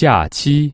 假期。